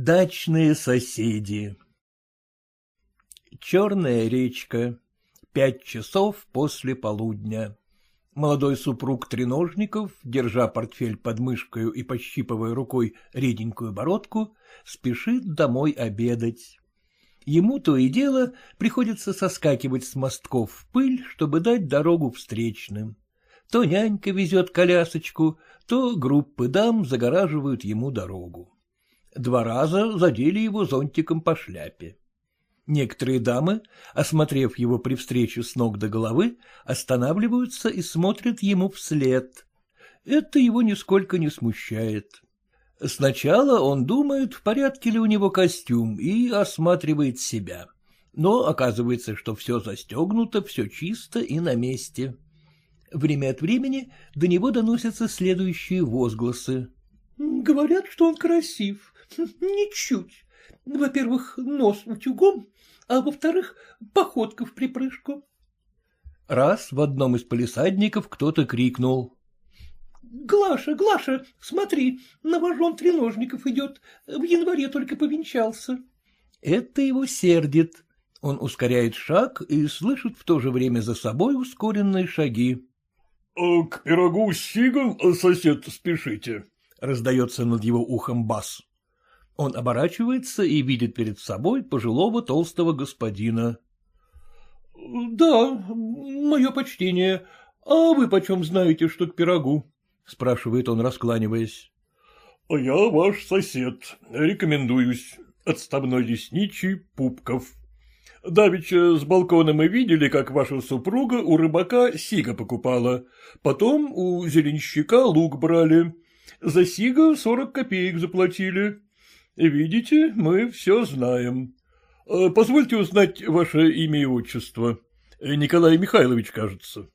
Дачные соседи Черная речка. Пять часов после полудня. Молодой супруг Треножников, держа портфель под мышкою и пощипывая рукой реденькую бородку, спешит домой обедать. Ему то и дело приходится соскакивать с мостков в пыль, чтобы дать дорогу встречным. То нянька везет колясочку, то группы дам загораживают ему дорогу. Два раза задели его зонтиком по шляпе. Некоторые дамы, осмотрев его при встрече с ног до головы, останавливаются и смотрят ему вслед. Это его нисколько не смущает. Сначала он думает, в порядке ли у него костюм, и осматривает себя. Но оказывается, что все застегнуто, все чисто и на месте. Время от времени до него доносятся следующие возгласы. — Говорят, что он красив. Ничуть. Во-первых, нос утюгом, а во-вторых, походка в припрыжку. Раз в одном из полисадников кто-то крикнул. — Глаша, Глаша, смотри, новожен треножников идет, в январе только повенчался. Это его сердит. Он ускоряет шаг и слышит в то же время за собой ускоренные шаги. «А — К пирогу с сигом, сосед, спешите, — раздается над его ухом бас. Он оборачивается и видит перед собой пожилого толстого господина. — Да, мое почтение. А вы почем знаете, что к пирогу? — спрашивает он, раскланиваясь. — Я ваш сосед, рекомендуюсь. Отставной лесничий Пупков. Давеча с балкона мы видели, как ваша супруга у рыбака сига покупала. Потом у зеленщика лук брали. За сига сорок копеек заплатили. Видите, мы все знаем. Э, позвольте узнать ваше имя и отчество. Николай Михайлович, кажется.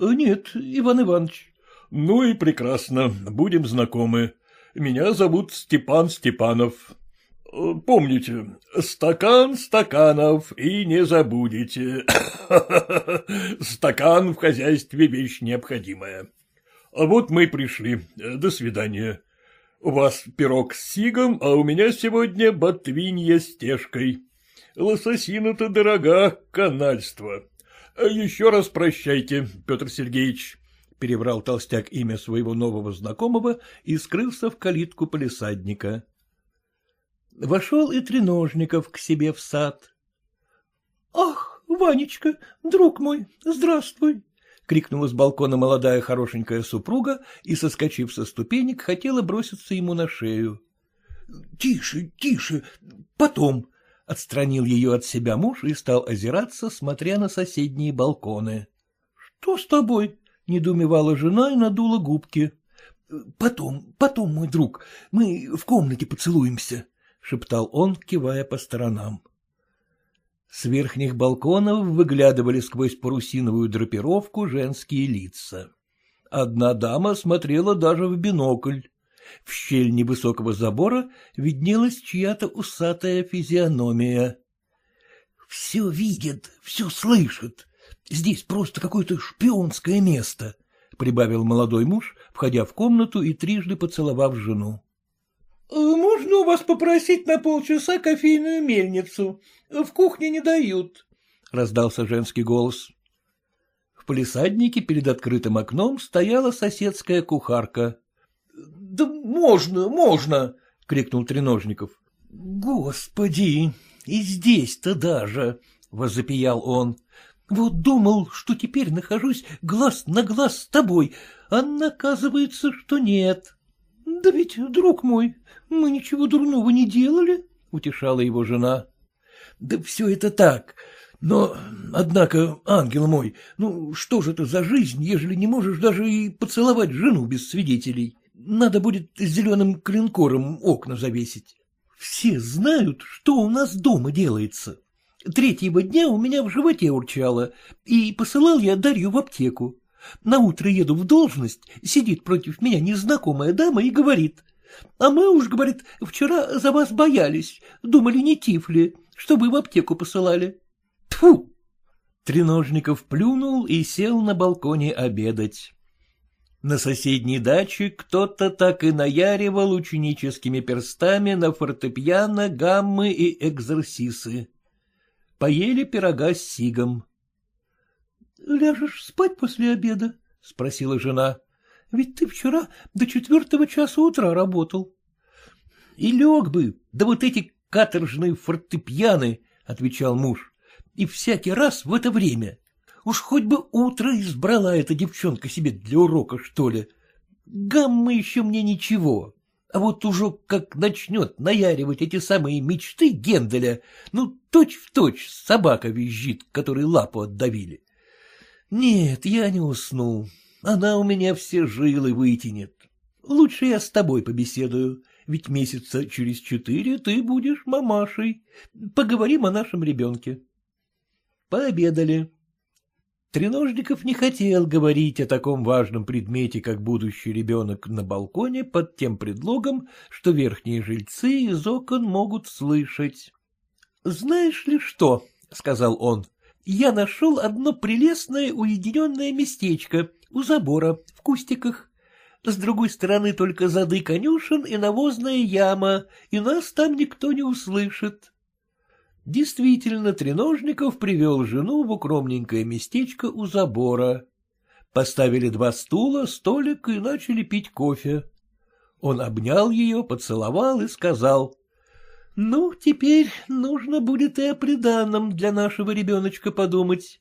Э, — Нет, Иван Иванович. — Ну и прекрасно, будем знакомы. Меня зовут Степан Степанов. Э, помните, стакан стаканов и не забудете. Стакан в хозяйстве вещь необходимая. А вот мы пришли. До свидания. У вас пирог с сигом, а у меня сегодня ботвинья с тешкой. Лососина-то дорога, канальство. Еще раз прощайте, Петр Сергеевич. Перебрал толстяк имя своего нового знакомого и скрылся в калитку полисадника. Вошел и Треножников к себе в сад. — Ах, Ванечка, друг мой, здравствуй! — крикнула с балкона молодая хорошенькая супруга и, соскочив со ступенек, хотела броситься ему на шею. — Тише, тише, потом! — отстранил ее от себя муж и стал озираться, смотря на соседние балконы. — Что с тобой? — недоумевала жена и надула губки. — Потом, потом, мой друг, мы в комнате поцелуемся, — шептал он, кивая по сторонам. С верхних балконов выглядывали сквозь парусиновую драпировку женские лица. Одна дама смотрела даже в бинокль. В щель невысокого забора виднелась чья-то усатая физиономия. — Все видит, все слышит. Здесь просто какое-то шпионское место, — прибавил молодой муж, входя в комнату и трижды поцеловав жену. Э, — Можно у вас попросить на полчаса кофейную мельницу? В кухне не дают, — раздался женский голос. В полисаднике перед открытым окном стояла соседская кухарка. — Да можно, можно! — крикнул Треножников. — Господи, и здесь-то даже! — возопиял он. — Вот думал, что теперь нахожусь глаз на глаз с тобой, а оказывается, что нет. — Да ведь, друг мой, мы ничего дурного не делали, — утешала его жена. — Да все это так. Но, однако, ангел мой, ну что же это за жизнь, ежели не можешь даже и поцеловать жену без свидетелей? Надо будет зеленым клинкором окна завесить. Все знают, что у нас дома делается. Третьего дня у меня в животе урчало, и посылал я Дарью в аптеку. На утро еду в должность, сидит против меня незнакомая дама и говорит. А мы уж, говорит, вчера за вас боялись, думали, не тифли, что вы в аптеку посылали. Тфу! Треножников плюнул и сел на балконе обедать. На соседней даче кто-то так и наяривал ученическими перстами на фортепиано, гаммы и экзорсисы. Поели пирога с сигом. — Ляжешь спать после обеда? — спросила жена. — Ведь ты вчера до четвертого часа утра работал. — И лег бы, да вот эти каторжные фортепьяны, — отвечал муж, — и всякий раз в это время. Уж хоть бы утро избрала эта девчонка себе для урока, что ли. Гамма еще мне ничего. А вот уже как начнет наяривать эти самые мечты Генделя, ну, точь-в-точь точь собака визжит, которой лапу отдавили. Нет, я не усну. Она у меня все жилы вытянет. Лучше я с тобой побеседую, ведь месяца через четыре ты будешь мамашей. Поговорим о нашем ребенке. Пообедали. Треножников не хотел говорить о таком важном предмете, как будущий ребенок на балконе, под тем предлогом, что верхние жильцы из окон могут слышать. — Знаешь ли что? — сказал он. — Я нашел одно прелестное уединенное местечко у забора, в кустиках. С другой стороны только зады конюшен и навозная яма, и нас там никто не услышит. Действительно, Треножников привел жену в укромненькое местечко у забора. Поставили два стула, столик и начали пить кофе. Он обнял ее, поцеловал и сказал. — Ну, теперь нужно будет и о приданном для нашего ребеночка подумать.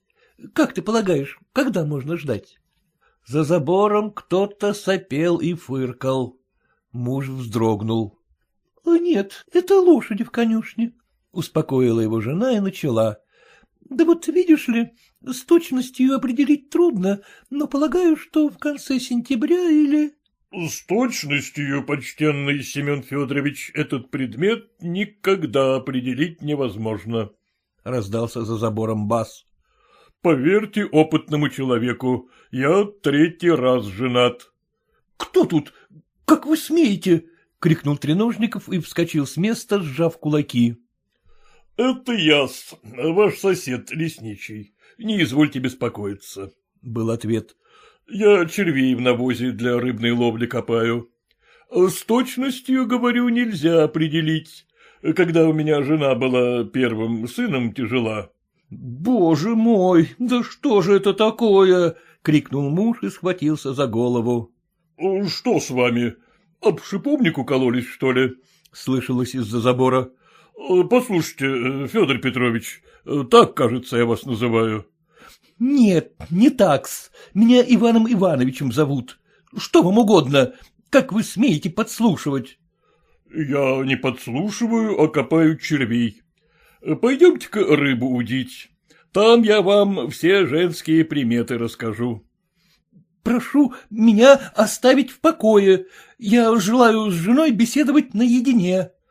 Как ты полагаешь, когда можно ждать? За забором кто-то сопел и фыркал. Муж вздрогнул. — Нет, это лошади в конюшне, Успокоила его жена и начала. — Да вот видишь ли, с точностью определить трудно, но полагаю, что в конце сентября или... — С точностью, почтенный Семен Федорович, этот предмет никогда определить невозможно, — раздался за забором бас. — Поверьте опытному человеку, я третий раз женат. — Кто тут? Как вы смеете? — крикнул Треножников и вскочил с места, сжав кулаки. — Это я, ваш сосед лесничий. Не извольте беспокоиться, — был ответ. — Я червей в навозе для рыбной ловли копаю. С точностью, говорю, нельзя определить. Когда у меня жена была первым сыном тяжела. — Боже мой, да что же это такое? — крикнул муж и схватился за голову. — Что с вами? Об шиповнику кололись, что ли? — слышалось из-за забора. — Послушайте, Федор Петрович, так, кажется, я вас называю. — Нет, не так-с. Меня Иваном Ивановичем зовут. Что вам угодно? Как вы смеете подслушивать? — Я не подслушиваю, а копаю червей. Пойдемте-ка рыбу удить. Там я вам все женские приметы расскажу. — Прошу меня оставить в покое. Я желаю с женой беседовать наедине. —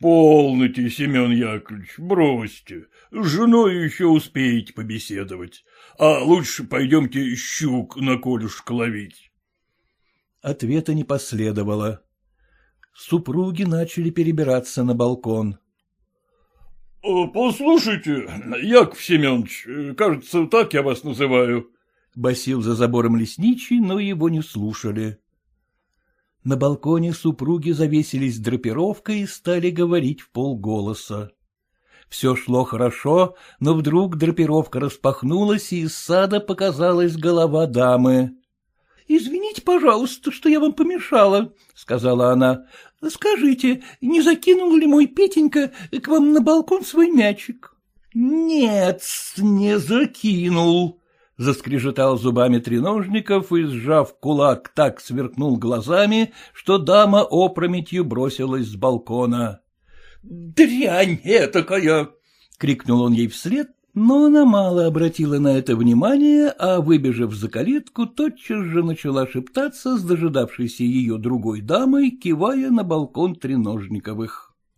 Полноте, Семен Яковлевич, бросьте. С женой еще успеете побеседовать. А лучше пойдемте щук на колюшко ловить. Ответа не последовало. Супруги начали перебираться на балкон. — Послушайте, Яков Семенович, кажется, так я вас называю. — басил за забором лесничий, но его не слушали. На балконе супруги завесились драпировкой и стали говорить в полголоса. Все шло хорошо, но вдруг драпировка распахнулась, и из сада показалась голова дамы. — Извините, пожалуйста, что я вам помешала, — сказала она. — Скажите, не закинул ли мой Петенька к вам на балкон свой мячик? — Нет, не закинул, заскрежетал зубами треножников и, сжав кулак, так сверкнул глазами, что дама опрометью бросилась с балкона. — Дрянь этакая! — крикнул он ей вслед, но она мало обратила на это внимание, а, выбежав за калитку, тотчас же начала шептаться с дожидавшейся ее другой дамой, кивая на балкон Треножниковых.